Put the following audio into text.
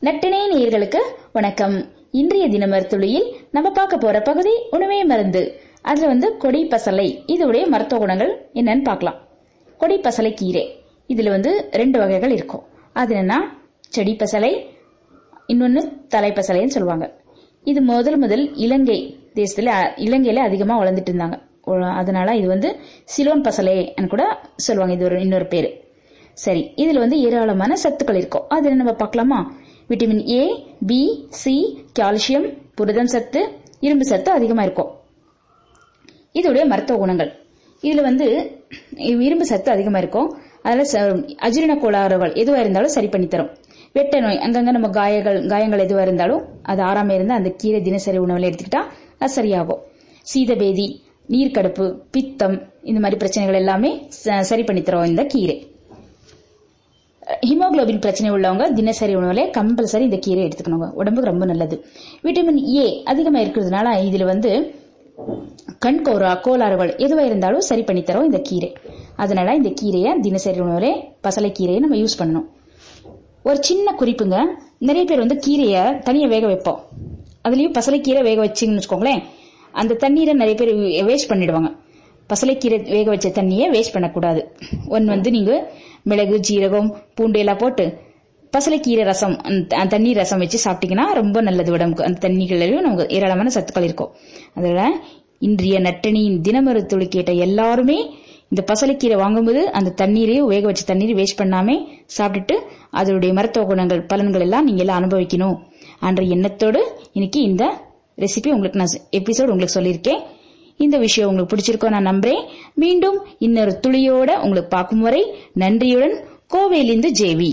நட்டினை நேயர்களுக்கு வணக்கம். இன்றைய தினமர் துளியில் நம்ம பார்க்க போற பகுதி உணவே மருந்து. அதுல வந்து கொடி பசலை இதோடைய மருத்துவ குணங்கள் என்னன்னு பார்க்கலாம். கொடி பசலை கீரை இதுல வந்து ரெண்டு வகைகள் இருக்கும். அது என்னன்னா செடி பசலை இன்னொன்னு தலைப்பசலைன்னு சொல்லுவாங்க. இது முதல் முதல் இலங்கை தேசத்துல அ- இலங்கையில அதிகமா வளர்ந்துட்டு இருந்தாங்க. அதனால இது வந்து சிலோன் பசலைன்னு கூட சொல்லுவாங்க இது ஒரு இன்னொரு பேரு. சரி இதுல வந்து ஏராளமான சத்துக்கள் இருக்கும். அது நம்ம பார்க்கலாமா? Vitamin A B C calcium புரதம் சத்து இரும்பு சத்து அதிகமா இருக்கும். இதோடைய மருத்துவ குணங்கள். இதுல வந்து இரும்பு சத்து அதிகமா இருக்கும். அதில் ச- அஜீரண கோளாறுகள் எதுவா இருந்தாலும் சரி பண்ணி தரும். வெட்ட நோய் அங்கங்க நம்ம காயங்கள் காயங்கள் எதுவா இருந்தாலும் அது ஆறாம இருந்தா அந்த கீரை தினசரி உணவுல எடுத்துக்கிட்டா அது சரியாகும். சீதபேதி நீர்க்கடுப்பு பித்தம் இந்த மாதிரி பிரச்சனைகள் எல்லாமே ச- சரி பண்ணி தரும் இந்த கீரை. ஹீமோகுளோபின் பிரச்சனை உள்ளவங்க தினசரி உணவுல கம்பல்சரி இந்த கீரை எடுத்துக்கணுங்க. உடம்புக்கு ரொம்ப நல்லது. விட்டமின் ஏ அதிகமா இருக்கிறதுனால இதுல வந்து கண் கோரா கோளாறுகள் எதுவா இருந்தாலும் சரி பண்ணி தரும் இந்த கீரை. அதனால இந்த கீரையை தினசரி உணவுல பசலை கீரையை நம்ம யூஸ் பண்ணணும். ஒரு சின்ன குறிப்புங்க. நிறைய பேர் வந்து கீரையை தனியா வேக வைப்போம். அதுலயும் கீரை வேக வச்சிங்கன்னு வச்சுக்கோங்களேன். அந்த தண்ணீரை நிறைய பேர் வேஸ்ட் பண்ணிடுவாங்க. பசலைக்கீரை வேக வச்ச தண்ணியை வேஸ்ட் பண்ணக்கூடாது. ஒன் வந்து நீங்க மிளகு ஜீரகம் பூண்டு எல்லாம் போட்டு பசலைக்கீரை ரசம் அந்த தண்ணி ரசம் வச்சு சாப்பிட்டீங்கன்னா ரொம்ப நல்லது உடம்புக்கு. அந்த தண்ணிகளிலும் நமக்கு ஏராளமான சத்துக்கள் இருக்கும். அதோட இன்றைய நட்டணியின் தினமரு துளி கேட்ட எல்லாருமே இந்த பசலைக்கீரை வாங்கும்போது அந்த தண்ணீரையும் வேக வச்ச தண்ணீரை வேஸ்ட் பண்ணாம சாப்பிட்டுட்டு அதனுடைய மருத்துவ குணங்கள் பலன்கள் எல்லாம் நீங்க எல்லாம் அனுபவிக்கணும். என்ற எண்ணத்தோடு இன்னைக்கு இந்த ரெசிபி உங்களுக்கு நான் எபிசோடு உங்களுக்கு சொல்லியிருக்கேன். இந்த விஷயம் உங்களுக்கு பிடிச்சிருக்கோ நான் நம்புறேன். மீண்டும் இன்னொரு துளியோட உங்களுக்கு பார்க்கும் வரை நன்றியுடன் கோவையிலிருந்து ஜேவி